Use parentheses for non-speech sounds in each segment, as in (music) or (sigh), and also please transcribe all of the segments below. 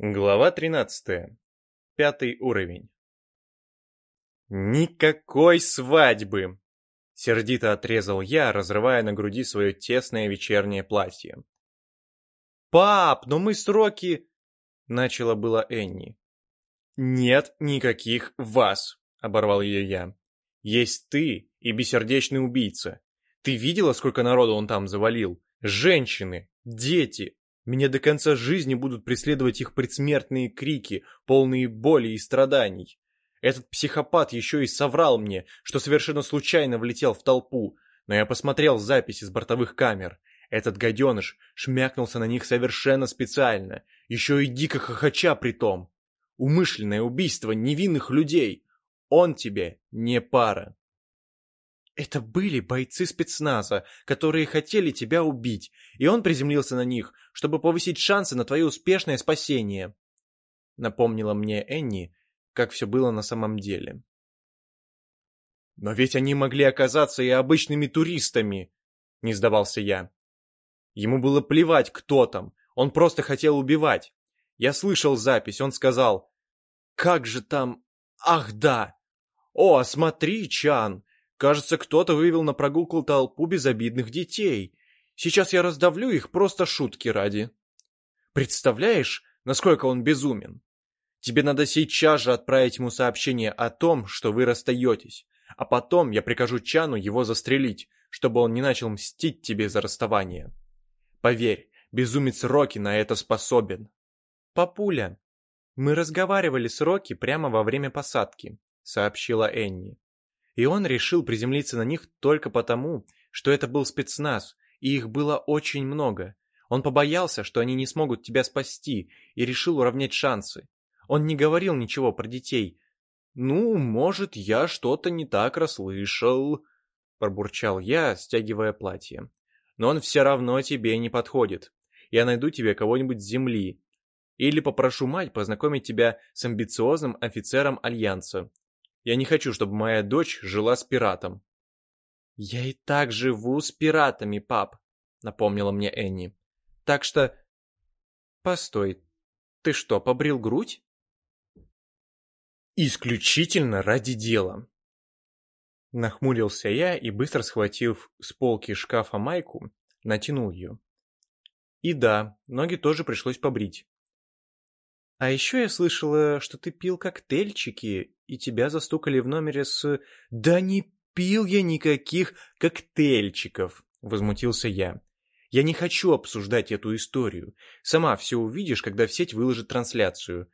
Глава 13. Пятый уровень. «Никакой свадьбы!» — сердито отрезал я, разрывая на груди свое тесное вечернее платье. «Пап, но мы сроки...» — начала была Энни. «Нет никаких вас!» — оборвал ее я. «Есть ты и бессердечный убийца. Ты видела, сколько народу он там завалил? Женщины, дети, меня до конца жизни будут преследовать их предсмертные крики, полные боли и страданий. Этот психопат еще и соврал мне, что совершенно случайно влетел в толпу, но я посмотрел записи с бортовых камер. Этот гаденыш шмякнулся на них совершенно специально, еще и дико хохоча при том. Умышленное убийство невинных людей. Он тебе не пара. Это были бойцы спецназа, которые хотели тебя убить, и он приземлился на них, чтобы повысить шансы на твое успешное спасение. Напомнила мне Энни, как все было на самом деле. Но ведь они могли оказаться и обычными туристами, не сдавался я. Ему было плевать, кто там, он просто хотел убивать. Я слышал запись, он сказал, «Как же там... Ах, да! О, смотри, Чан, Кажется, кто-то вывел на прогулку толпу безобидных детей. Сейчас я раздавлю их просто шутки ради. Представляешь, насколько он безумен? Тебе надо сейчас же отправить ему сообщение о том, что вы расстаетесь, а потом я прикажу Чану его застрелить, чтобы он не начал мстить тебе за расставание. Поверь, безумец Рокки на это способен. Папуля, мы разговаривали с Рокки прямо во время посадки, сообщила Энни. И он решил приземлиться на них только потому, что это был спецназ, и их было очень много. Он побоялся, что они не смогут тебя спасти, и решил уравнять шансы. Он не говорил ничего про детей. «Ну, может, я что-то не так расслышал», — пробурчал я, стягивая платье. «Но он все равно тебе не подходит. Я найду тебе кого-нибудь с земли. Или попрошу мать познакомить тебя с амбициозным офицером Альянса. Я не хочу, чтобы моя дочь жила с пиратом. Я и так живу с пиратами, пап, напомнила мне Энни. Так что... Постой, ты что, побрил грудь? Исключительно ради дела. Нахмурился я и, быстро схватив с полки шкафа майку, натянул ее. И да, ноги тоже пришлось побрить. А еще я слышала, что ты пил коктейльчики, и тебя застукали в номере с... Да не пил я никаких коктейльчиков, возмутился я. Я не хочу обсуждать эту историю. Сама все увидишь, когда в сеть выложит трансляцию.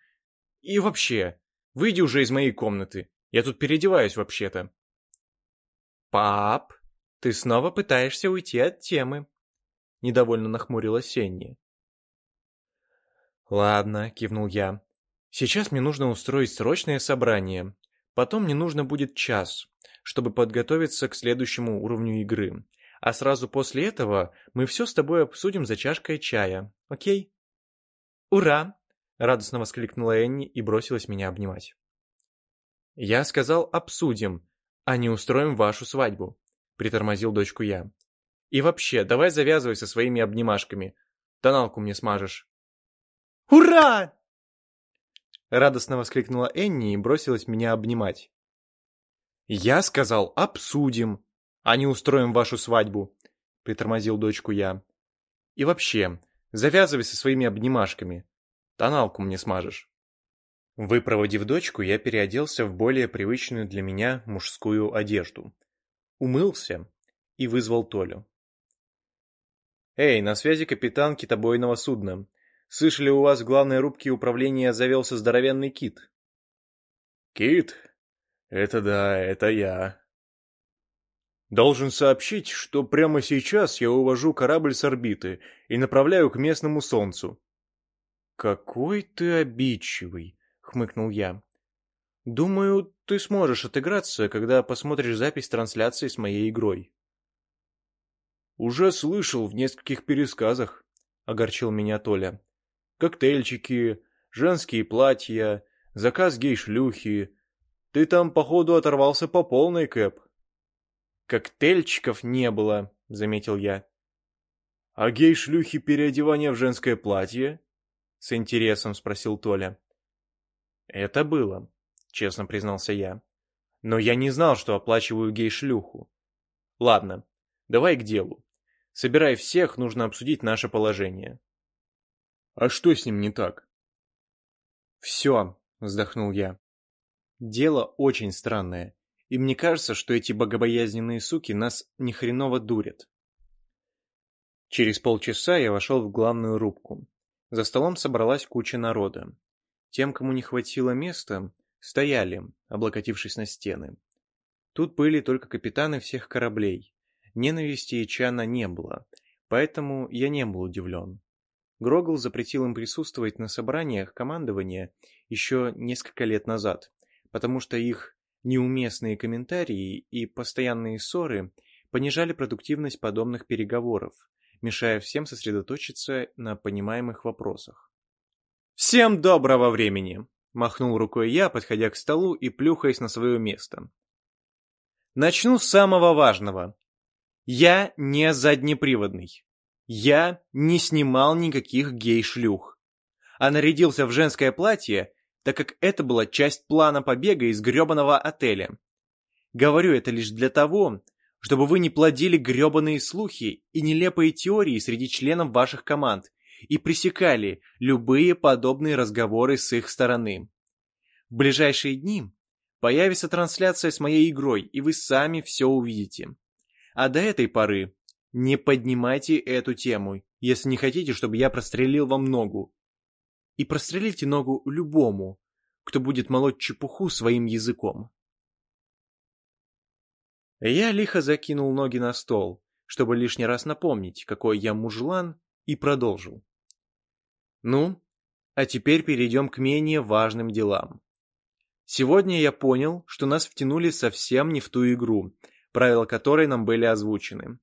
И вообще, выйди уже из моей комнаты. Я тут переодеваюсь вообще-то. Пап, ты снова пытаешься уйти от темы. Недовольно нахмурилась Сенни. «Ладно», — кивнул я. «Сейчас мне нужно устроить срочное собрание. Потом мне нужно будет час, чтобы подготовиться к следующему уровню игры. А сразу после этого мы все с тобой обсудим за чашкой чая. Окей?» «Ура!» — радостно воскликнула Энни и бросилась меня обнимать. «Я сказал «обсудим», а не устроим вашу свадьбу», — притормозил дочку я. «И вообще, давай завязывай со своими обнимашками. Тоналку мне смажешь». Ура!» Радостно воскликнула Энни и бросилась меня обнимать. «Я сказал, обсудим, а не устроим вашу свадьбу», — притормозил дочку я. «И вообще, завязывай со своими обнимашками. Тоналку мне смажешь». Выпроводив дочку, я переоделся в более привычную для меня мужскую одежду. Умылся и вызвал Толю. «Эй, на связи капитан китобойного судна. Слышали, у вас в главной рубке управления завелся здоровенный кит. Кит? Это да, это я. Должен сообщить, что прямо сейчас я увожу корабль с орбиты и направляю к местному солнцу. Какой ты обидчивый, хмыкнул я. Думаю, ты сможешь отыграться, когда посмотришь запись трансляции с моей игрой. Уже слышал в нескольких пересказах, огорчил меня Толя коктейльчики, женские платья, заказ гей-шлюхи. Ты там, походу, оторвался по полной, Кэп. Коктейльчиков не было, заметил я. А гей-шлюхи переодевание в женское платье? С интересом спросил Толя. Это было, честно признался я. Но я не знал, что оплачиваю гей-шлюху. Ладно, давай к делу. Собирай всех, нужно обсудить наше положение. А что с ним не так? Все, вздохнул я. Дело очень странное, и мне кажется, что эти богобоязненные суки нас ни хреново дурят. Через полчаса я вошел в главную рубку. За столом собралась куча народа. Тем, кому не хватило места, стояли, облокотившись на стены. Тут были только капитаны всех кораблей. Ненависти и чана не было, поэтому я не был удивлен. Грогл запретил им присутствовать на собраниях командования еще несколько лет назад, потому что их неуместные комментарии и постоянные ссоры понижали продуктивность подобных переговоров, мешая всем сосредоточиться на понимаемых вопросах. «Всем доброго времени!» – махнул рукой я, подходя к столу и плюхаясь на свое место. Начну с самого важного. Я не заднеприводный. Я не снимал никаких гей-шлюх. А нарядился в женское платье, так как это была часть плана побега из грёбаного отеля. Говорю это лишь для того, чтобы вы не плодили грёбаные слухи и нелепые теории среди членов ваших команд и пресекали любые подобные разговоры с их стороны. В ближайшие дни появится трансляция с моей игрой, и вы сами все увидите. А до этой поры не поднимайте эту тему, если не хотите, чтобы я прострелил вам ногу. И прострелите ногу любому, кто будет молоть чепуху своим языком. Я лихо закинул ноги на стол, чтобы лишний раз напомнить, какой я мужлан, и продолжил. Ну, а теперь перейдем к менее важным делам. Сегодня я понял, что нас втянули совсем не в ту игру, правила которой нам были озвучены.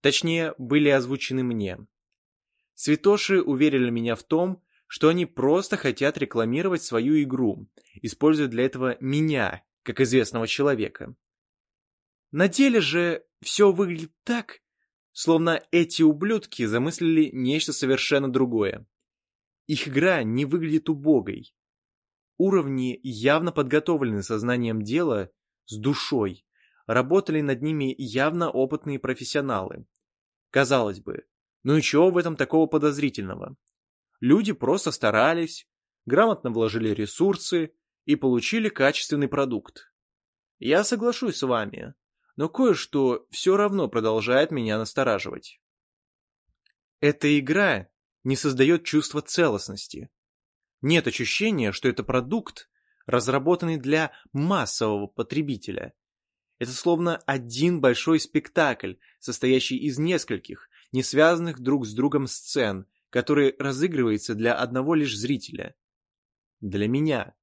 Точнее, были озвучены мне. Святоши уверили меня в том, что они просто хотят рекламировать свою игру, используя для этого меня, как известного человека. На деле же все выглядит так, словно эти ублюдки замыслили нечто совершенно другое. Их игра не выглядит убогой. Уровни явно подготовлены сознанием дела, с душой. Работали над ними явно опытные профессионалы. Казалось бы, ну и чего в этом такого подозрительного? Люди просто старались, грамотно вложили ресурсы и получили качественный продукт. Я соглашусь с вами, но кое-что все равно продолжает меня настораживать. Эта игра не создает чувства целостности. Нет ощущения, что это продукт, разработанный для массового потребителя. Это словно один большой спектакль, состоящий из нескольких, не связанных друг с другом сцен, который разыгрывается для одного лишь зрителя. Для меня.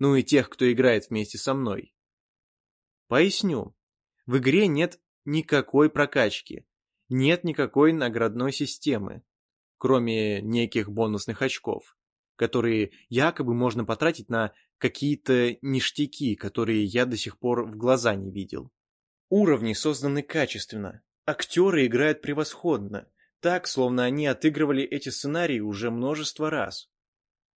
Ну и тех, кто играет вместе со мной. Поясню. В игре нет никакой прокачки, нет никакой наградной системы, кроме неких бонусных очков которые якобы можно потратить на какие-то ништяки, которые я до сих пор в глаза не видел. Уровни созданы качественно, актеры играют превосходно, так, словно они отыгрывали эти сценарии уже множество раз.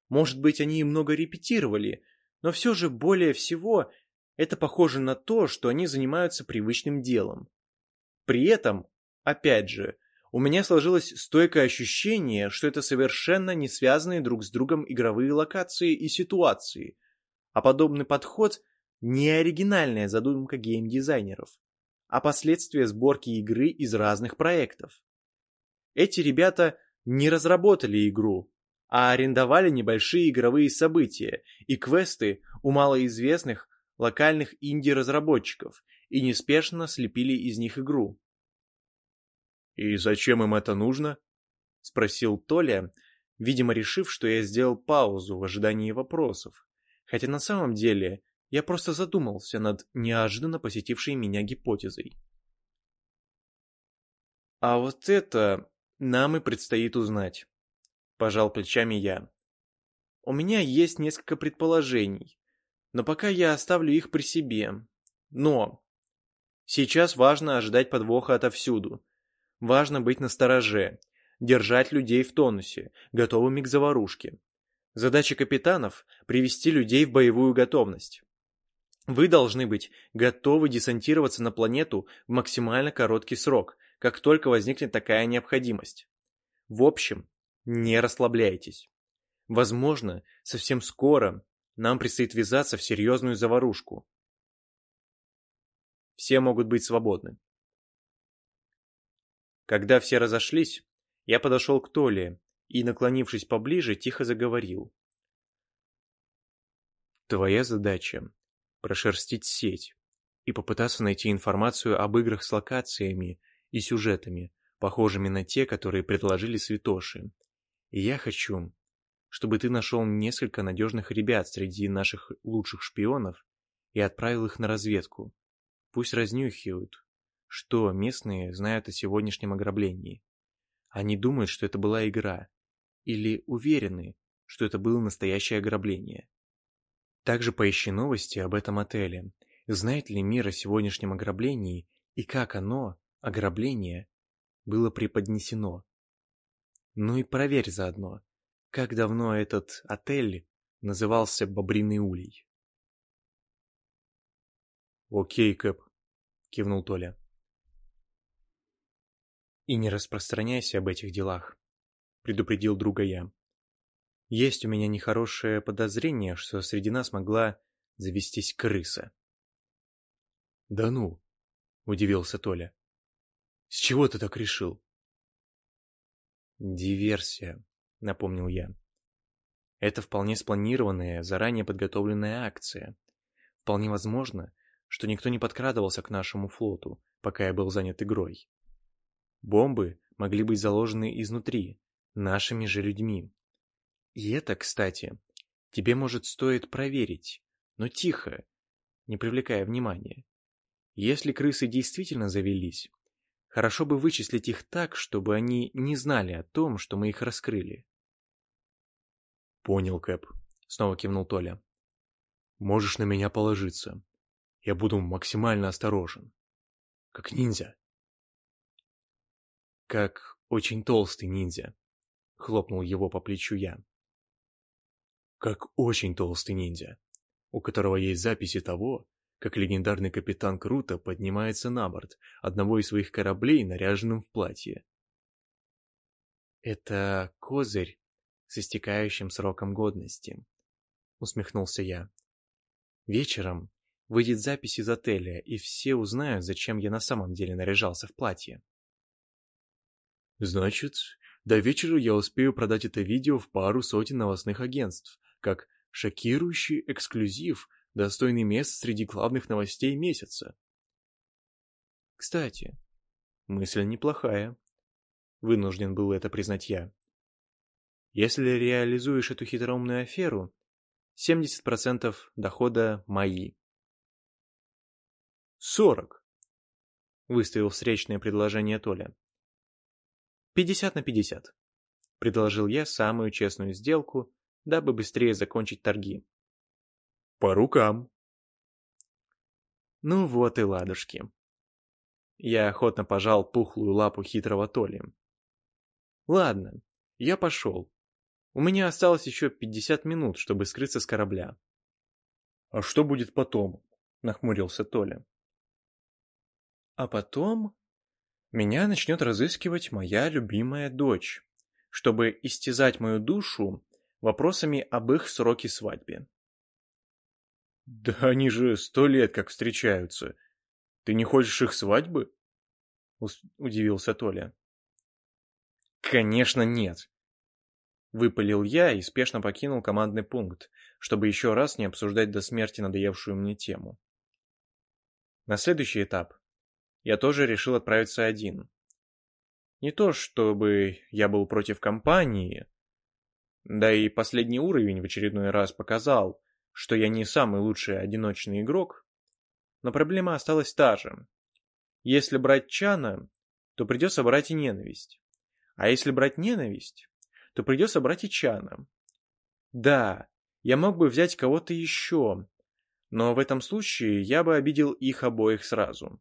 Может быть, они и много репетировали, но все же более всего это похоже на то, что они занимаются привычным делом. При этом, опять же, у меня сложилось стойкое ощущение, что это совершенно не связанные друг с другом игровые локации и ситуации, а подобный подход – не оригинальная задумка геймдизайнеров, а последствия сборки игры из разных проектов. Эти ребята не разработали игру, а арендовали небольшие игровые события и квесты у малоизвестных локальных инди-разработчиков и неспешно слепили из них игру. «И зачем им это нужно?» — спросил Толя, видимо, решив, что я сделал паузу в ожидании вопросов. Хотя на самом деле я просто задумался над неожиданно посетившей меня гипотезой. «А вот это нам и предстоит узнать», — пожал плечами я. «У меня есть несколько предположений, но пока я оставлю их при себе. Но сейчас важно ожидать подвоха отовсюду, Важно быть настороже. держать людей в тонусе, готовыми к заварушке. Задача капитанов – привести людей в боевую готовность. Вы должны быть готовы десантироваться на планету в максимально короткий срок, как только возникнет такая необходимость. В общем, не расслабляйтесь. Возможно, совсем скоро нам предстоит ввязаться в серьезную заварушку. Все могут быть свободны. Когда все разошлись, я подошел к Толе и, наклонившись поближе, тихо заговорил. Твоя задача – прошерстить сеть и попытаться найти информацию об играх с локациями и сюжетами, похожими на те, которые предложили святоши. И я хочу, чтобы ты нашел несколько надежных ребят среди наших лучших шпионов и отправил их на разведку. Пусть разнюхивают, что местные знают о сегодняшнем ограблении. Они думают, что это была игра, или уверены, что это было настоящее ограбление. Также поищи новости об этом отеле. Знает ли мир о сегодняшнем ограблении и как оно, ограбление, было преподнесено. Ну и проверь заодно, как давно этот отель назывался Бобриный Улей. «Окей, Кэп», — кивнул Толя. «И не распространяйся об этих делах», — предупредил друга я. «Есть у меня нехорошее подозрение, что среди нас могла завестись крыса». «Да ну», — удивился Толя. «С чего ты так решил?» «Диверсия», — напомнил я. «Это вполне спланированная, заранее подготовленная акция. Вполне возможно, что никто не подкрадывался к нашему флоту, пока я был занят игрой. Бомбы могли быть заложены изнутри, нашими же людьми. И это, кстати, тебе, может, стоит проверить, но тихо, не привлекая внимания. Если крысы действительно завелись, хорошо бы вычислить их так, чтобы они не знали о том, что мы их раскрыли. «Понял, Кэп», — снова кивнул Толя. «Можешь на меня положиться. Я буду максимально осторожен. Как ниндзя». «Как очень толстый ниндзя», — хлопнул его по плечу я. «Как очень толстый ниндзя, у которого есть записи того, как легендарный капитан Круто поднимается на борт одного из своих кораблей, наряженным в платье. «Это козырь с истекающим сроком годности», — усмехнулся я. «Вечером выйдет запись из отеля, и все узнают, зачем я на самом деле наряжался в платье». Значит, до вечера я успею продать это видео в пару сотен новостных агентств, как шокирующий эксклюзив, достойный мест среди главных новостей месяца. Кстати, мысль неплохая. Вынужден был это признать я. Если реализуешь эту хитроумную аферу, 70% дохода мои. «Сорок!» — выставил встречное предложение Толя. «Пятьдесят на пятьдесят», — предложил я самую честную сделку, дабы быстрее закончить торги. «По рукам». Ну вот и ладушки. Я охотно пожал пухлую лапу хитрого Толи. Ладно, я пошел. У меня осталось еще пятьдесят минут, чтобы скрыться с корабля. «А что будет потом?» — нахмурился Толя. «А потом меня начнет разыскивать моя любимая дочь, чтобы истязать мою душу вопросами об их сроке свадьбы. Да они же сто лет как встречаются. Ты не хочешь их свадьбы? Удивился Толя. Конечно нет. Выпалил я и спешно покинул командный пункт, чтобы еще раз не обсуждать до смерти надоевшую мне тему. На следующий этап я тоже решил отправиться один. Не то, чтобы я был против компании, да и последний уровень в очередной раз показал, что я не самый лучший одиночный игрок, но проблема осталась та же. Если брать Чана, то придется брать и ненависть. А если брать ненависть, то придется брать и Чана. Да, я мог бы взять кого-то еще, но в этом случае я бы обидел их обоих сразу.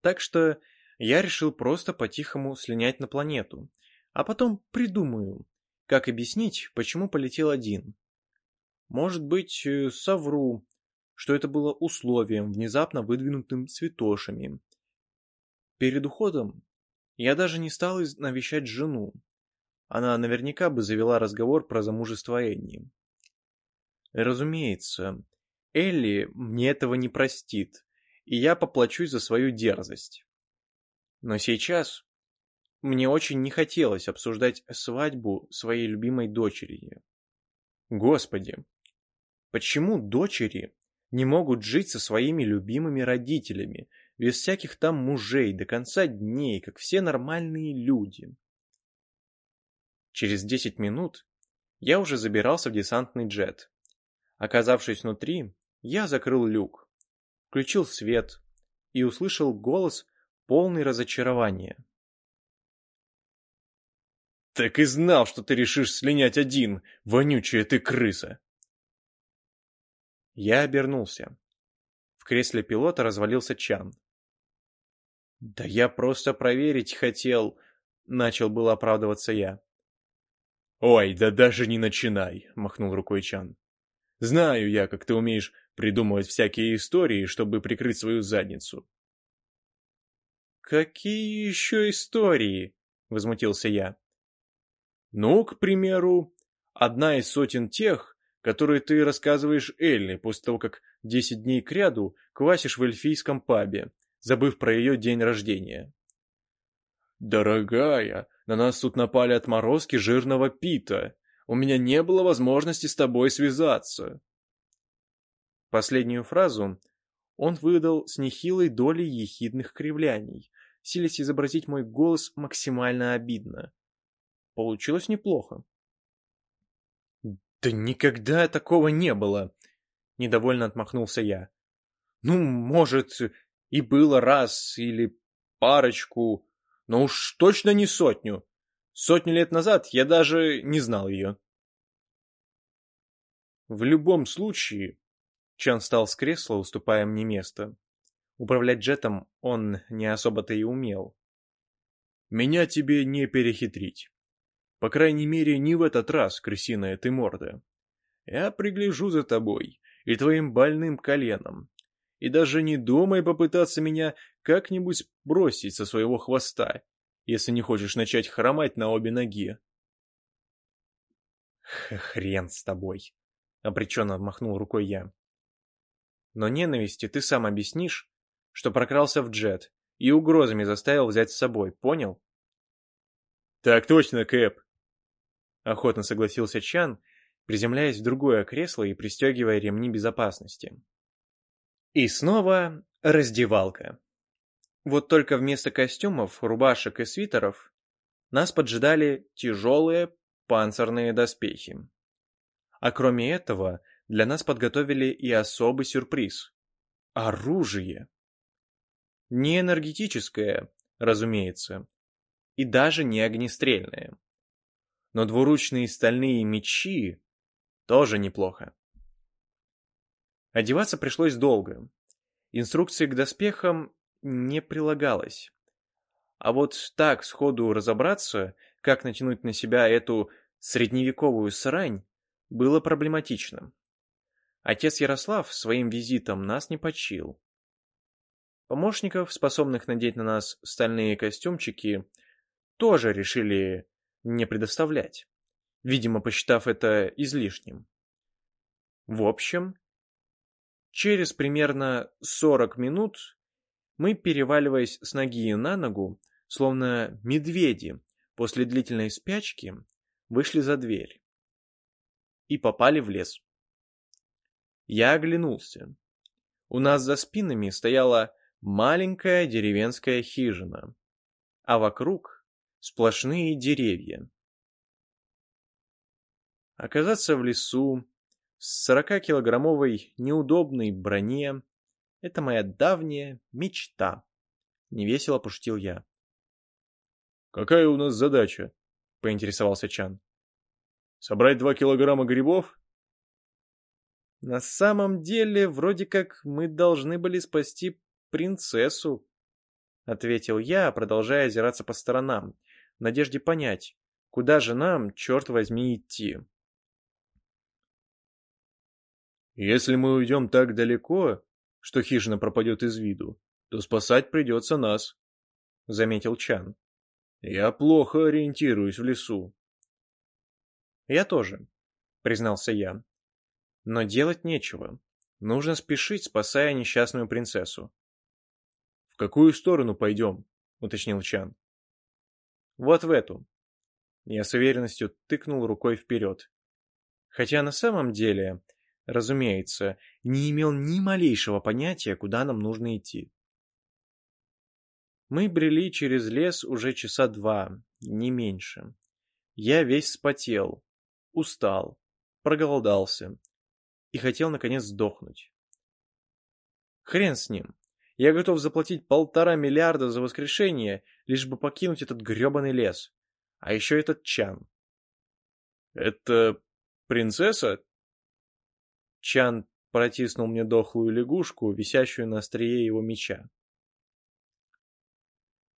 Так что я решил просто по-тихому слинять на планету, А потом придумаю, как объяснить, почему полетел один. Может быть, э, совру, что это было условием, внезапно выдвинутым святошами. Перед уходом я даже не стал навещать жену. Она наверняка бы завела разговор про замужество Энни. Разумеется, Элли мне этого не простит, и я поплачусь за свою дерзость. Но сейчас мне очень не хотелось обсуждать свадьбу своей любимой дочери. Господи, почему дочери не могут жить со своими любимыми родителями, без всяких там мужей до конца дней, как все нормальные люди? Через десять минут я уже забирался в десантный джет. Оказавшись внутри, я закрыл люк, включил свет и услышал голос, полный разочарования. «Так и знал, что ты решишь слинять один, вонючая ты крыса!» Я обернулся. В кресле пилота развалился Чан. «Да я просто проверить хотел», — начал было оправдываться я. «Ой, да даже не начинай», — махнул рукой Чан. «Знаю я, как ты умеешь придумывать всякие истории, чтобы прикрыть свою задницу». «Какие еще истории?» — возмутился я. «Ну, к примеру, одна из сотен тех, которые ты рассказываешь Элли после того, как десять дней кряду квасишь в эльфийском пабе, забыв про ее день рождения». «Дорогая, на нас тут напали отморозки жирного пита. У меня не было возможности с тобой связаться». Последнюю фразу он выдал с нехилой долей ехидных кривляний, силясь изобразить мой голос максимально обидно. Получилось неплохо. «Да никогда такого не было!» — недовольно отмахнулся я. «Ну, может, и было раз или парочку, но уж точно не сотню. Сотню лет назад я даже не знал ее». В любом случае, Чан встал с кресла, уступая мне место. Управлять джетом он не особо-то и умел. «Меня тебе не перехитрить. По крайней мере, не в этот раз, крысиная ты морда. Я пригляжу за тобой и твоим больным коленом. И даже не думай попытаться меня как-нибудь бросить со своего хвоста, если не хочешь начать хромать на обе ноги». «Хрен с тобой!» — обреченно махнул рукой я. «Но ненависти ты сам объяснишь, что прокрался в джет и угрозами заставил взять с собой, понял? Так точно, Кэп. Охотно согласился Чан, приземляясь в другое кресло и пристегивая ремни безопасности. И снова раздевалка. Вот только вместо костюмов, рубашек и свитеров нас поджидали тяжелые панцирные доспехи. А кроме этого, для нас подготовили и особый сюрприз – оружие. Не энергетическое, разумеется, и даже не огнестрельное. Но двуручные стальные мечи тоже неплохо. Одеваться пришлось долго. Инструкции к доспехам не прилагалось. А вот так сходу разобраться, как натянуть на себя эту средневековую срань, было проблематично. Отец Ярослав своим визитом нас не почил. Помощников, способных надеть на нас стальные костюмчики, тоже решили не предоставлять, видимо, посчитав это излишним. В общем, через примерно 40 минут мы, переваливаясь с ноги на ногу, словно медведи после длительной спячки, вышли за дверь и попали в лес. Я оглянулся. У нас за спинами стояла маленькая деревенская хижина, а вокруг сплошные деревья. Оказаться в лесу с 40-килограммовой неудобной броне — это моя давняя мечта, — невесело пошутил я. «Какая у нас задача?» — поинтересовался Чан. «Собрать два килограмма грибов?» «На самом деле, вроде как мы должны были спасти принцессу», — ответил я, продолжая озираться по сторонам, в надежде понять, Куда же нам, черт возьми, идти? Если мы уйдем так далеко, что хижина пропадет из виду, то спасать придется нас, — заметил Чан. Я плохо ориентируюсь в лесу. Я тоже, — признался я. Но делать нечего. Нужно спешить, спасая несчастную принцессу. — В какую сторону пойдем? — уточнил Чан. — Вот в эту. Я с уверенностью тыкнул рукой вперед. Хотя на самом деле разумеется, не имел ни малейшего понятия, куда нам нужно идти. Мы брели через лес уже часа два, не меньше. Я весь спотел, устал, проголодался и хотел, наконец, сдохнуть. Хрен с ним. Я готов заплатить полтора миллиарда за воскрешение, лишь бы покинуть этот гребаный лес. А еще этот Чан. «Это принцесса?» Чан протиснул мне дохлую лягушку, висящую на острие его меча.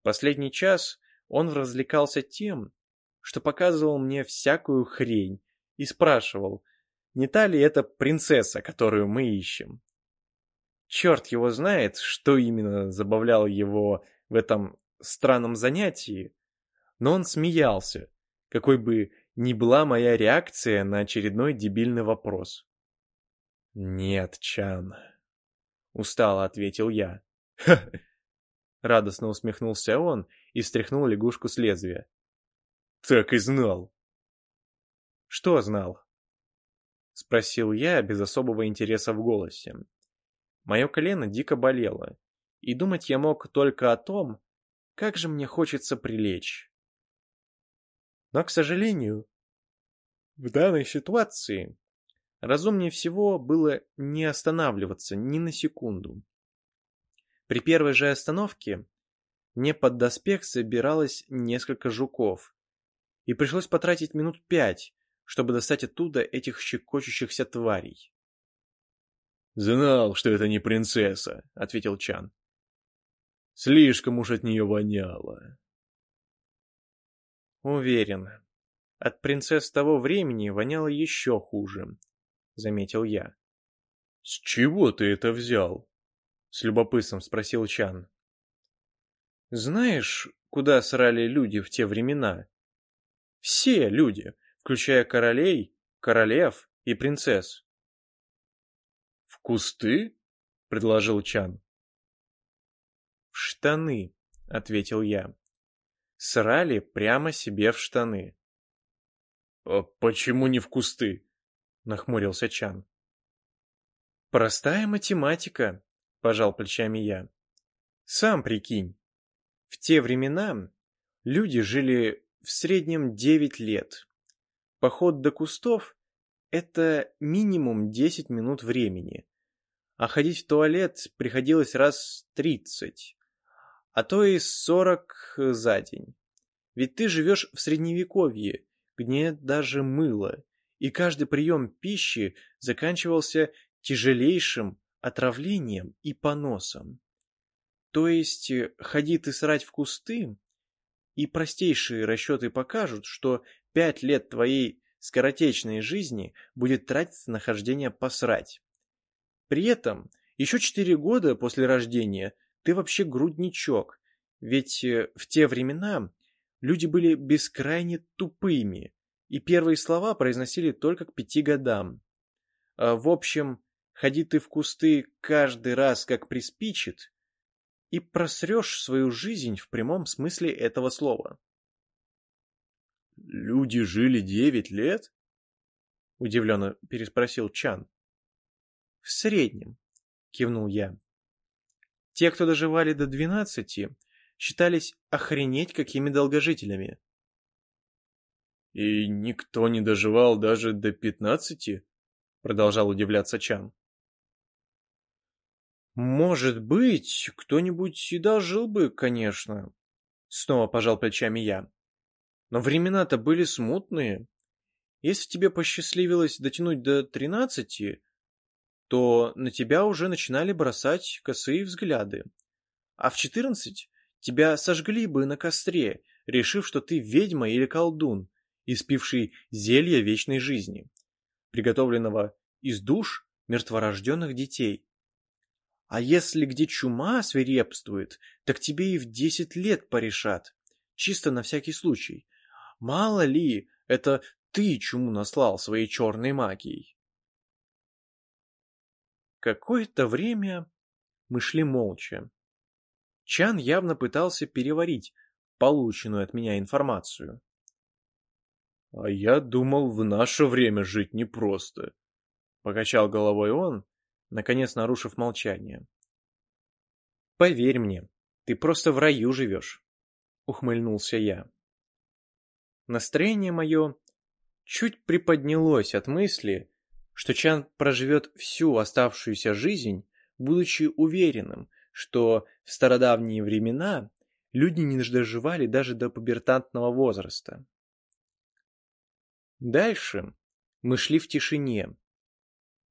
Последний час он развлекался тем, что показывал мне всякую хрень и спрашивал, не та ли это принцесса, которую мы ищем. Черт его знает, что именно забавляло его в этом странном занятии, но он смеялся, какой бы ни была моя реакция на очередной дебильный вопрос. «Нет, Чан», — устало ответил я. «Ха!» (laughs) — радостно усмехнулся он и стряхнул лягушку с лезвия. «Так и знал». «Что знал?» — спросил я без особого интереса в голосе. Мое колено дико болело, и думать я мог только о том, как же мне хочется прилечь. Но, к сожалению, в данной ситуации Разумнее всего было не останавливаться ни на секунду. При первой же остановке мне под доспех собиралось несколько жуков, и пришлось потратить минут пять, чтобы достать оттуда этих щекочущихся тварей. «Знал, что это не принцесса», — ответил Чан. «Слишком уж от нее воняло». «Уверен, от принцесс того времени воняло еще хуже», заметил я. «С чего ты это взял?» — с любопытством спросил Чан. «Знаешь, куда срали люди в те времена?» «Все люди, включая королей, королев и принцесс». «В кусты?» — предложил Чан. «В штаны», — ответил я. «Срали прямо себе в штаны». «А почему не в кусты?» Нахмурился Чан. Простая математика, пожал плечами я. Сам прикинь. В те времена люди жили в среднем 9 лет. Поход до кустов – это минимум 10 минут времени. А ходить в туалет приходилось раз 30, а то и 40 за день. Ведь ты живешь в средневековье, где даже мыла, и каждый прием пищи заканчивался тяжелейшим отравлением и поносом. То есть, э, ходи ты срать в кусты, и простейшие расчеты покажут, что пять лет твоей скоротечной жизни будет тратиться на хождение посрать. При этом еще четыре года после рождения ты вообще грудничок, ведь э, в те времена люди были бескрайне тупыми, и первые слова произносили только к пяти годам. А, в общем, ходи ты в кусты каждый раз, как приспичит, и просрешь свою жизнь в прямом смысле этого слова. «Люди жили девять лет?» — удивленно переспросил Чан. «В среднем», — кивнул я. «Те, кто доживали до двенадцати, считались охренеть какими долгожителями. «И никто не доживал даже до пятнадцати?» — продолжал удивляться Чан. «Может быть, кто-нибудь и дожил бы, конечно», — снова пожал плечами я. «Но времена-то были смутные. Если тебе посчастливилось дотянуть до тринадцати, то на тебя уже начинали бросать косые взгляды. А в четырнадцать тебя сожгли бы на костре, решив, что ты ведьма или колдун, испивший зелье вечной жизни, приготовленного из душ мертворожденных детей. А если где чума свирепствует, так тебе и в десять лет порешат. Чисто на всякий случай. Мало ли, это ты чуму наслал своей черной магией. Какое-то время мы шли молча. Чан явно пытался переварить полученную от меня информацию. — А я думал, в наше время жить непросто. Покачал головой он, наконец нарушив молчание. «Поверь мне, ты просто в раю живешь», — ухмыльнулся я. Настроение мое чуть приподнялось от мысли, что Чан проживет всю оставшуюся жизнь, будучи уверенным, что в стародавние времена люди не доживали даже до пубертантного возраста. Дальше мы шли в тишине,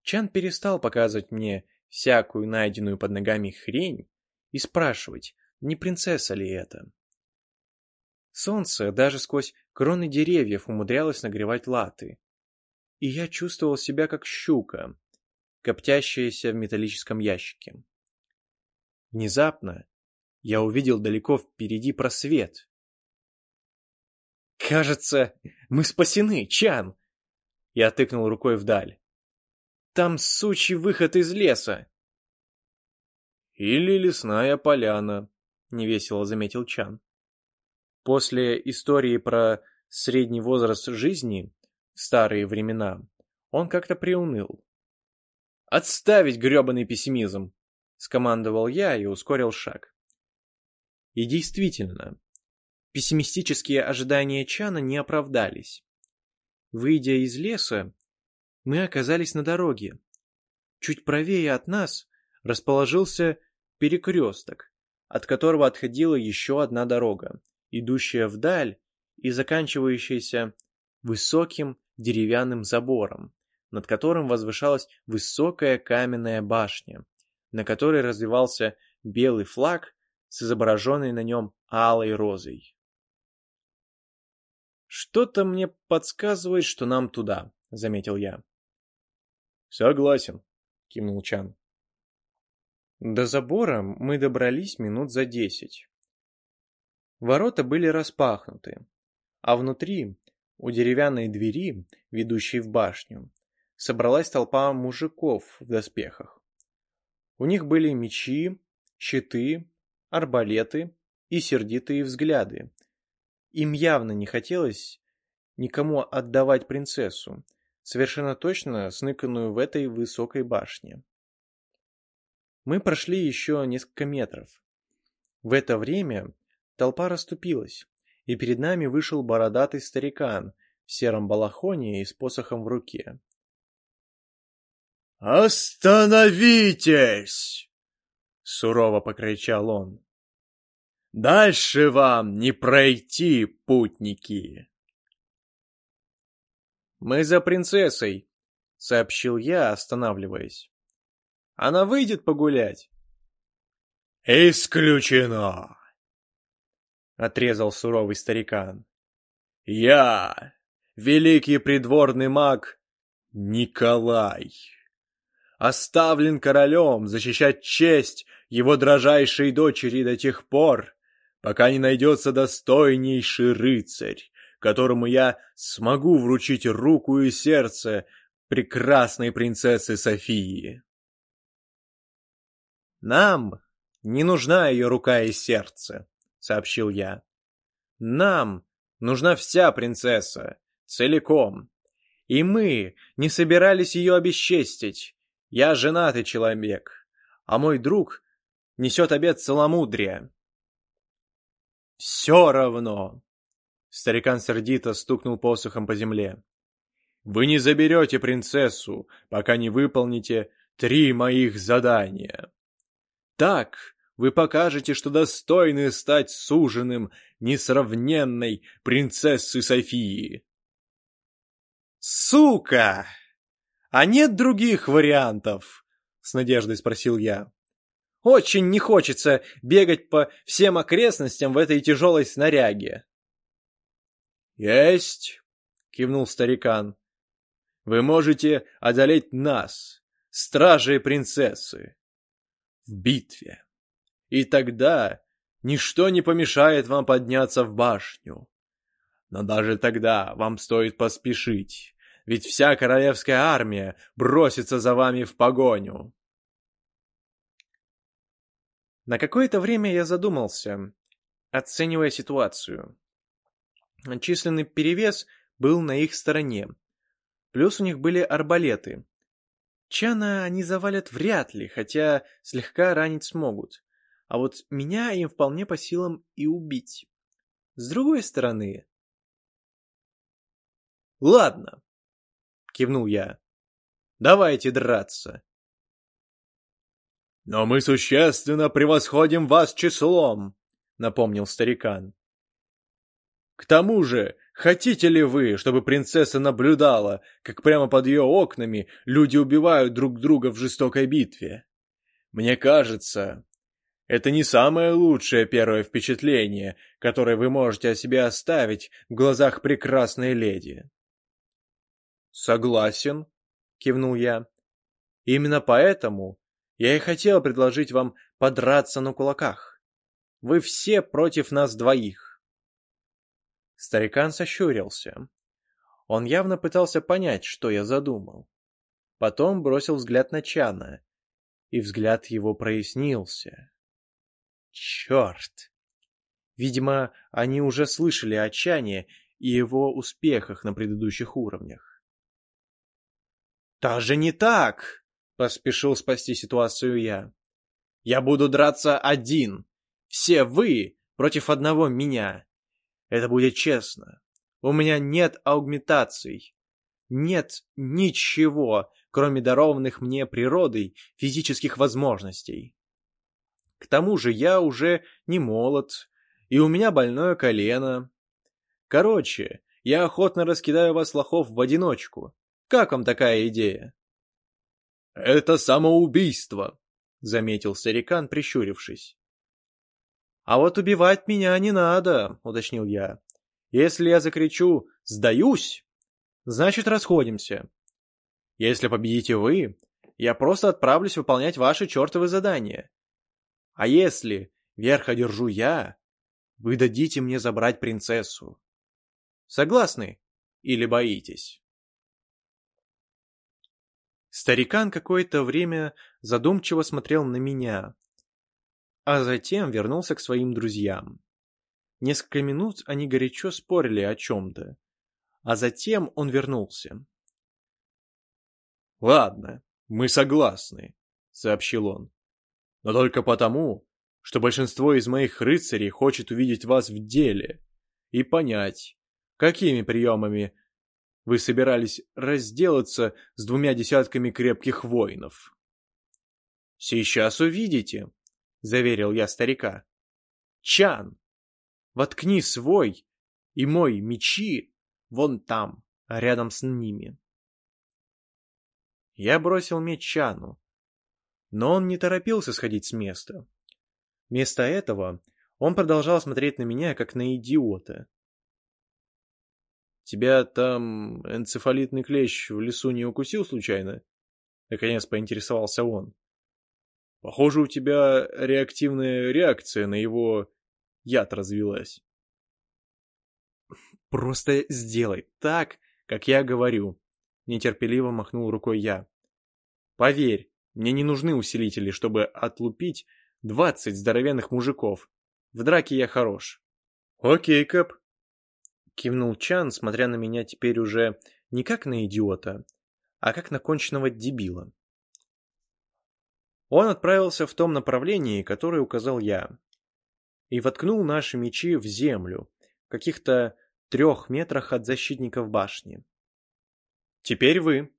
Чан перестал показывать мне всякую найденную под ногами хрень и спрашивать, не принцесса ли это. Солнце даже сквозь кроны деревьев умудрялось нагревать латы. И я чувствовал себя как щука, коптящаяся в металлическом ящике. Внезапно я увидел далеко впереди просвет. «Кажется, мы спасены, Чан!» Я тыкнул рукой вдаль. Там сучий выход из леса. Или лесная поляна, невесело заметил Чан. После истории про средний возраст жизни в старые времена он как-то приуныл. «Отставить грёбаный пессимизм!» — скомандовал я и ускорил шаг. И действительно, пессимистические ожидания Чана не оправдались. Выйдя из леса, мы оказались на дороге. Чуть правее от нас расположился перекресток, от которого отходила еще одна дорога, идущая вдаль и заканчивающаяся высоким деревянным забором, над которым возвышалась высокая каменная башня, на которой развивался белый флаг с изображенной на нем алой розой. «Что-то мне подсказывает, что нам туда», — заметил я. Согласен, кивнул Чан. До забора мы добрались минут за десять. Ворота были распахнуты, а внутри, у деревянной двери, ведущей в башню, собралась толпа мужиков в доспехах. У них были мечи, щиты, арбалеты и сердитые взгляды. Им явно не хотелось никому отдавать принцессу, совершенно точно сныканную в этой высокой башне. Мы прошли еще несколько метров. В это время толпа расступилась, и перед нами вышел бородатый старикан в сером балахоне и с посохом в руке. «Остановитесь!» — сурово покричал он. «Дальше вам не пройти, путники!» «Мы за принцессой», — сообщил я, останавливаясь. «Она выйдет погулять?» «Исключено!» — отрезал суровый старикан. «Я, великий придворный маг Николай, оставлен королем защищать честь его дрожайшей дочери до тех пор, пока не найдется достойнейший рыцарь, которому я смогу вручить руку и сердце прекрасной принцессы Софии. «Нам не нужна ее рука и сердце», — сообщил я. «Нам нужна вся принцесса, целиком. И мы не собирались ее обесчестить. Я женатый человек, а мой друг несет обет целомудрия». «Все равно», Старикан сердито стукнул посохом по земле. «Вы не заберете принцессу, пока не выполните три моих задания. Так вы покажете, что достойны стать суженым несравненной принцессы Софии». «Сука! А нет других вариантов?» — с надеждой спросил я. «Очень не хочется бегать по всем окрестностям в этой тяжелой снаряге». «Есть!» кивнул старикан. Вы можете одолеть нас, стражи и принцессы, в битве. И тогда ничто не помешает вам подняться в башню. Но даже тогда вам стоит поспешить, ведь вся королевская армия бросится за вами в погоню. На какое-то время я задумался, оценивая ситуацию. Численный перевес был на их стороне. Плюс у них были арбалеты. Чана они завалят вряд ли, хотя слегка ранить смогут. А вот меня им вполне по силам и убить. С другой стороны... «Ладно», — кивнул я. «Давайте драться». «Но мы существенно превосходим вас числом», — напомнил старикан. «К тому же, хотите ли вы, чтобы принцесса наблюдала, как прямо под ее окнами люди убивают друг друга в жестокой битве? Мне кажется, это не самое лучшее первое впечатление, которое вы можете о себе оставить в глазах прекрасной леди. Согласен, кивнул я. Именно поэтому я и хотел предложить вам подраться на кулаках. Вы все против нас двоих. Старикан сощурился. Он явно пытался понять, что я задумал. Потом бросил взгляд на Чана, и взгляд его прояснился. Черт! Видимо, они уже слышали о Чане и его успехах на предыдущих уровнях. «Даже не так!» — поспешил спасти ситуацию я. «Я буду драться один. Все вы против одного меня. Это будет честно. У меня нет аугментаций. Нет ничего, кроме дарованных мне природой физических возможностей. К тому же я уже не молод, и у меня больное колено. Короче, я охотно раскидаю вас лохов в одиночку. Как вам такая идея? Это самоубийство, заметил старикан, прищурившись. А вот убивать меня не надо, уточнил я. Если я закричу «сдаюсь», значит расходимся. Если победите вы, я просто отправлюсь выполнять ваши чертовы задания. А если верх одержу я, вы дадите мне забрать принцессу. Согласны или боитесь? Старикан какое-то время задумчиво смотрел на меня, а затем вернулся к своим друзьям. Несколько минут они горячо спорили о чем-то, а затем он вернулся. «Ладно, мы согласны», — сообщил он но только потому, что большинство из моих рыцарей хочет увидеть вас в деле и понять, какими приемами вы собирались разделаться с двумя десятками крепких воинов. «Сейчас увидите», — заверил я старика. «Чан, воткни свой и мой мечи вон там, рядом с ними». Я бросил меч Чану, но он не торопился сходить с места. Вместо этого он продолжал смотреть на меня, как на идиота. «Тебя там энцефалитный клещ в лесу не укусил случайно?» Наконец поинтересовался он. «Похоже, у тебя реактивная реакция на его яд развилась». «Просто сделай так, как я говорю», — нетерпеливо махнул рукой я. «Поверь, мне не нужны усилители, чтобы отлупить двадцать здоровенных мужиков. В драке я хорош. Окей, Кэп. Кивнул Чан, смотря на меня теперь уже не как на идиота, а как на конченного дебила. Он отправился в том направлении, которое указал я, и воткнул наши мечи в землю, каких-то трех метрах от защитников башни. «Теперь вы»,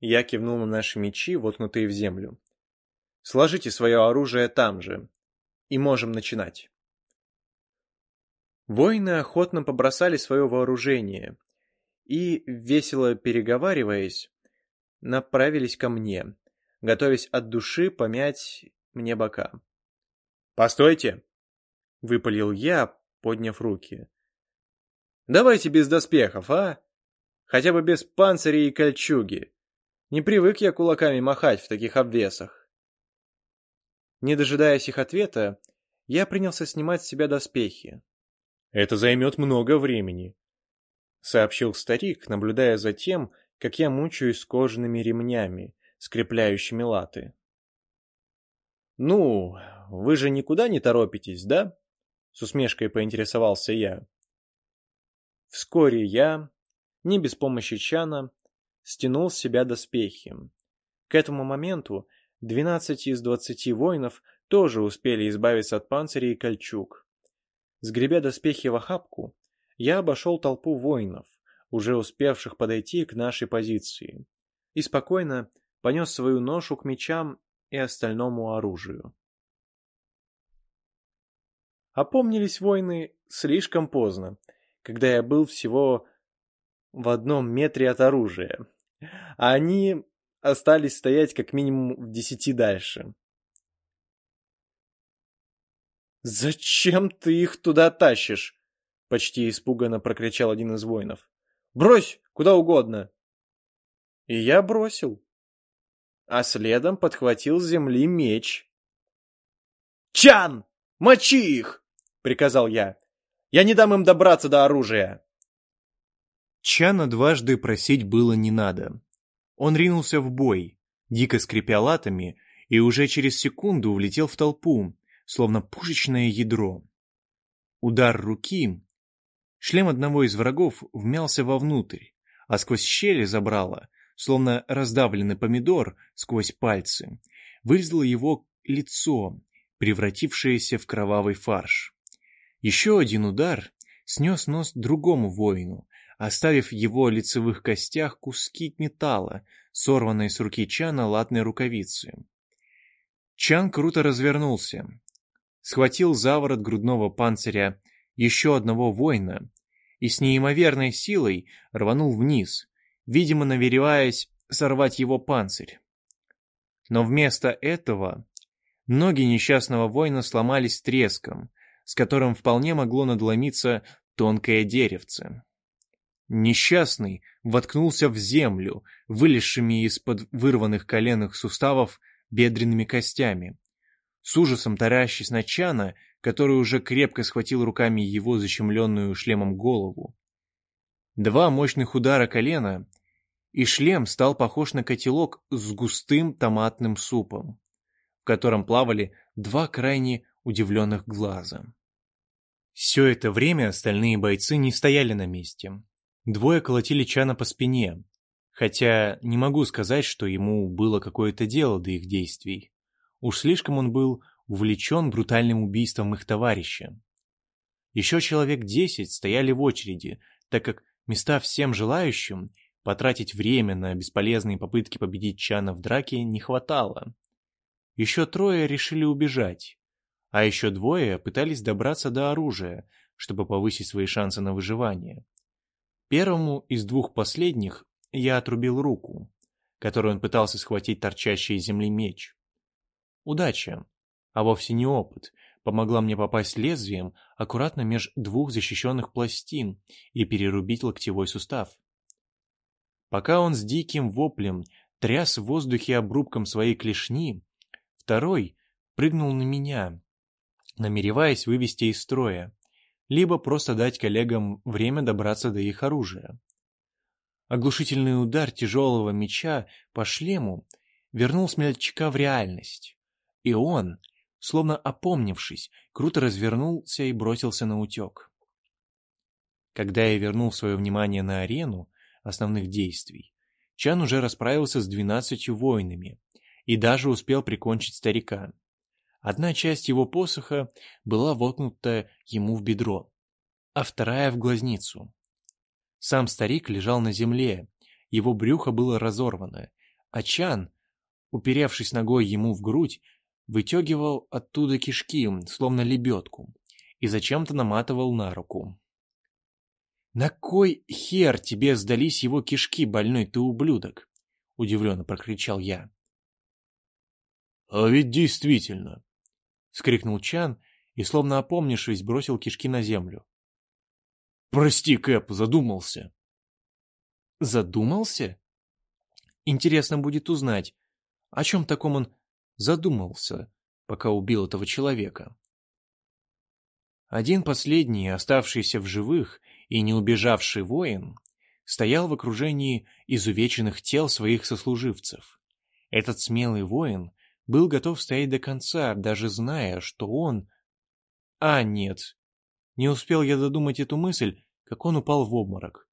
я кивнул на наши мечи, воткнутые в землю. Сложите свое оружие там же. И можем начинать. Воины охотно побросали свое вооружение и, весело переговариваясь, направились ко мне, готовясь от души помять мне бока. «Постойте!» — выпалил я, подняв руки. «Давайте без доспехов, а? Хотя бы без панцирей и кольчуги. Не привык я кулаками махать в таких обвесах. Не дожидаясь их ответа, я принялся снимать с себя доспехи. «Это займет много времени», — сообщил старик, наблюдая за тем, как я мучаюсь кожаными ремнями, скрепляющими латы. «Ну, вы же никуда не торопитесь, да?» — с усмешкой поинтересовался я. Вскоре я, не без помощи Чана, стянул с себя доспехи. К этому моменту 12 из 20 воинов тоже успели избавиться от панцирей и кольчуг. Сгребя доспехи в охапку, я обошел толпу воинов, уже успевших подойти к нашей позиции, и спокойно понес свою ношу к мечам и остальному оружию. Опомнились воины слишком поздно, когда я был всего в одном метре от оружия, а они остались стоять как минимум в десяти дальше. «Зачем ты их туда тащишь?» — почти испуганно прокричал один из воинов. «Брось куда угодно!» И я бросил а следом подхватил с земли меч. «Чан! Мочи их!» — приказал я. «Я не дам им добраться до оружия!» Чана дважды просить было не надо. Он ринулся в бой, дико скрипя латами, и уже через секунду влетел в толпу, словно пушечное ядро. Удар руки. Шлем одного из врагов вмялся вовнутрь, а сквозь щели забрало словно раздавленный помидор сквозь пальцы, вылезло его лицо, превратившееся в кровавый фарш. Еще один удар снес нос другому воину, оставив в его лицевых костях куски металла, сорванные с руки Чана латной рукавицы. Чан круто развернулся, схватил заворот грудного панциря еще одного воина и с неимоверной силой рванул вниз, видимо, намереваясь сорвать его панцирь. Но вместо этого ноги несчастного воина сломались треском, с которым вполне могло надломиться тонкое деревце. Несчастный воткнулся в землю, вылезшими из-под вырванных коленных суставов бедренными костями. С ужасом таращись на Чана, который уже крепко схватил руками его защемленную шлемом голову. Два мощных удара колена, и шлем стал похож на котелок с густым томатным супом, в котором плавали два крайне удивленных глаза. Все это время остальные бойцы не стояли на месте. Двое колотили Чана по спине, хотя не могу сказать, что ему было какое-то дело до их действий. Уж слишком он был увлечен брутальным убийством их товарища. Еще человек десять стояли в очереди, так как места всем желающим Потратить время на бесполезные попытки победить Чана в драке не хватало. Еще трое решили убежать, а еще двое пытались добраться до оружия, чтобы повысить свои шансы на выживание. Первому из двух последних я отрубил руку, которую он пытался схватить торчащий из земли меч. Удача, а вовсе не опыт, помогла мне попасть лезвием аккуратно меж двух защищенных пластин и перерубить локтевой сустав. Пока он с диким воплем тряс в воздухе обрубком своей клешни, второй прыгнул на меня, намереваясь вывести из строя, либо просто дать коллегам время добраться до их оружия. Оглушительный удар тяжелого меча по шлему вернул смельчака в реальность, и он, словно опомнившись, круто развернулся и бросился на утек. Когда я вернул свое внимание на арену, основных действий. Чан уже расправился с двенадцатью воинами и даже успел прикончить старика. Одна часть его посоха была воткнута ему в бедро, а вторая в глазницу. Сам старик лежал на земле, его брюхо было разорвано, а Чан, уперевшись ногой ему в грудь, вытягивал оттуда кишки, словно лебедку, и зачем-то наматывал на руку. «На кой хер тебе сдались его кишки, больной ты ублюдок?» — удивленно прокричал я. «А ведь действительно!» — скрикнул Чан и, словно опомнившись, бросил кишки на землю. «Прости, Кэп, задумался!» задумался? Интересно будет узнать, о чем таком он задумался, пока убил этого человека. Один последний, оставшийся в живых и не убежавший воин, стоял в окружении изувеченных тел своих сослуживцев. Этот смелый воин был готов стоять до конца, даже зная, что он... А, нет. Не успел я додумать эту мысль, как он упал в обморок.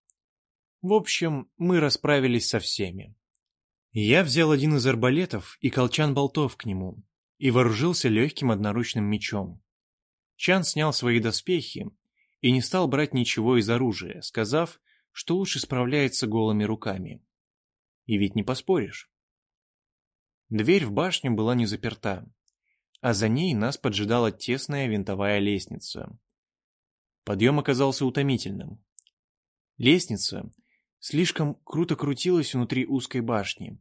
В общем, мы расправились со всеми. Я взял один из арбалетов и колчан болтов к нему и вооружился легким одноручным мечом. Чан снял свои доспехи и не стал брать ничего из оружия, сказав, что лучше справляется голыми руками. И ведь не поспоришь. Дверь в башню была не заперта, а за ней нас поджидала тесная винтовая лестница. Подъем оказался утомительным. Лестница слишком круто крутилась внутри узкой башни,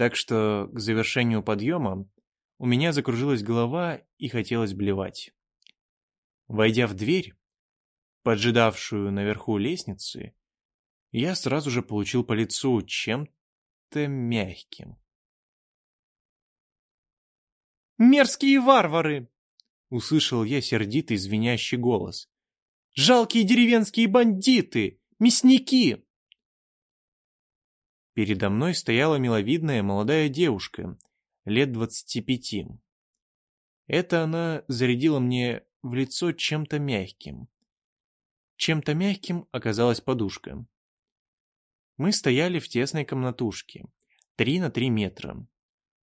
так что к завершению подъема у меня закружилась голова и хотелось блевать. Войдя в дверь, поджидавшую наверху лестницы, я сразу же получил по лицу чем-то мягким. «Мерзкие варвары!» — услышал я сердитый звенящий голос. «Жалкие деревенские бандиты! Мясники!» Передо мной стояла миловидная молодая девушка, лет двадцати пяти. Это она зарядила мне в лицо чем-то мягким. Чем-то мягким оказалась подушка. Мы стояли в тесной комнатушке, три на три метра.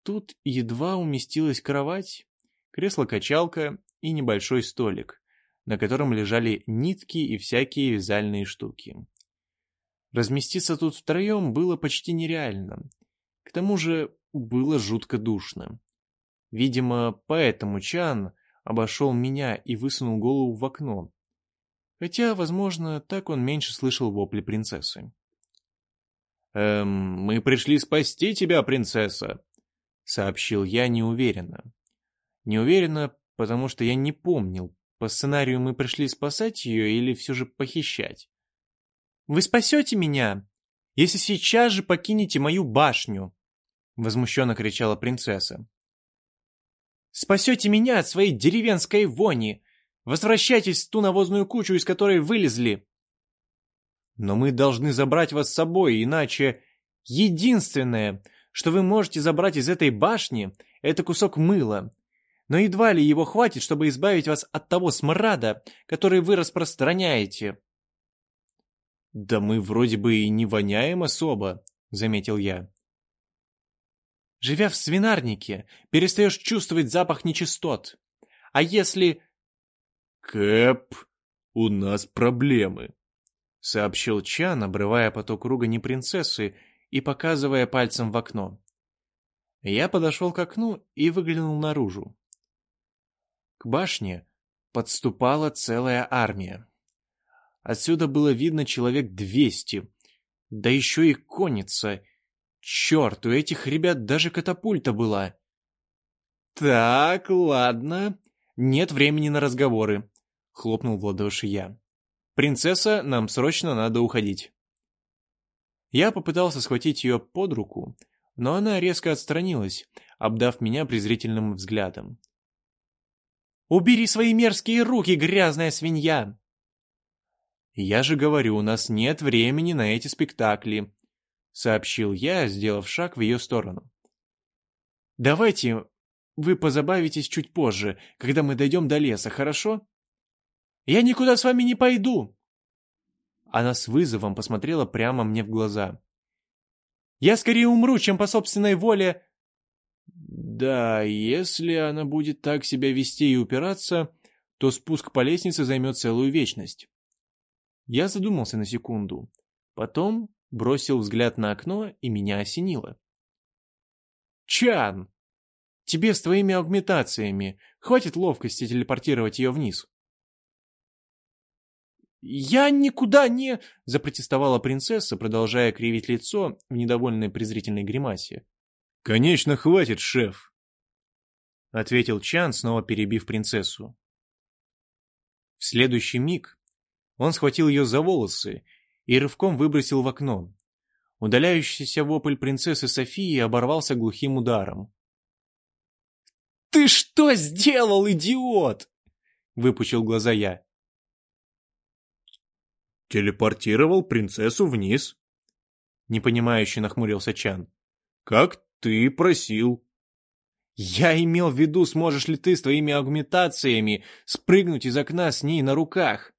Тут едва уместилась кровать, кресло-качалка и небольшой столик, на котором лежали нитки и всякие вязальные штуки. Разместиться тут втроем было почти нереально. К тому же было жутко душно. Видимо, поэтому Чан обошел меня и высунул голову в окно. Хотя, возможно, так он меньше слышал вопли принцессы. «Эм, мы пришли спасти тебя, принцесса», — сообщил я неуверенно. Неуверенно, потому что я не помнил, по сценарию мы пришли спасать ее или все же похищать. «Вы спасете меня, если сейчас же покинете мою башню!» Возмущенно кричала принцесса. Спасете меня от своей деревенской вони! Возвращайтесь в ту навозную кучу, из которой вылезли!» «Но мы должны забрать вас с собой, иначе...» «Единственное, что вы можете забрать из этой башни, это кусок мыла. Но едва ли его хватит, чтобы избавить вас от того смрада, который вы распространяете». «Да мы вроде бы и не воняем особо», — заметил я. Живя в свинарнике, перестаешь чувствовать запах нечистот. А если... Кэп, у нас проблемы, сообщил Чан, обрывая поток ругани принцессы и показывая пальцем в окно. Я подошел к окну и выглянул наружу. К башне подступала целая армия. Отсюда было видно человек двести, да еще и конница, Черт, у этих ребят даже катапульта была. Так, ладно. Нет времени на разговоры. Хлопнул в ладоши я. Принцесса, нам срочно надо уходить. Я попытался схватить ее под руку, но она резко отстранилась, обдав меня презрительным взглядом. «Убери свои мерзкие руки, грязная свинья!» «Я же говорю, у нас нет времени на эти спектакли», — сообщил я, сделав шаг в ее сторону. «Давайте вы позабавитесь чуть позже, когда мы дойдем до леса, хорошо?» «Я никуда с вами не пойду!» Она с вызовом посмотрела прямо мне в глаза. «Я скорее умру, чем по собственной воле...» «Да, если она будет так себя вести и упираться, то спуск по лестнице займет целую вечность». Я задумался на секунду. Потом бросил взгляд на окно, и меня осенило. «Чан! Тебе с твоими аугментациями хватит ловкости телепортировать ее вниз?» «Я никуда не...» — запротестовала принцесса, продолжая кривить лицо в недовольной презрительной гримасе. «Конечно, хватит, шеф!» — ответил Чан, снова перебив принцессу. В следующий миг он схватил ее за волосы и рывком выбросил в окно. Удаляющийся вопль принцессы Софии оборвался глухим ударом. «Ты что сделал, идиот?» — выпучил глаза я. «Телепортировал принцессу вниз», — непонимающе нахмурился Чан. «Как ты просил». «Я имел в виду, сможешь ли ты с твоими агментациями спрыгнуть из окна с ней на руках?»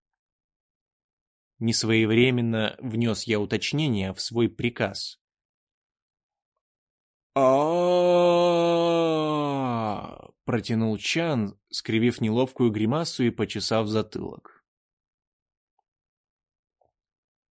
Несвоевременно внес я уточнение в свой приказ. а протянул Чан, скривив неловкую гримасу и почесав затылок.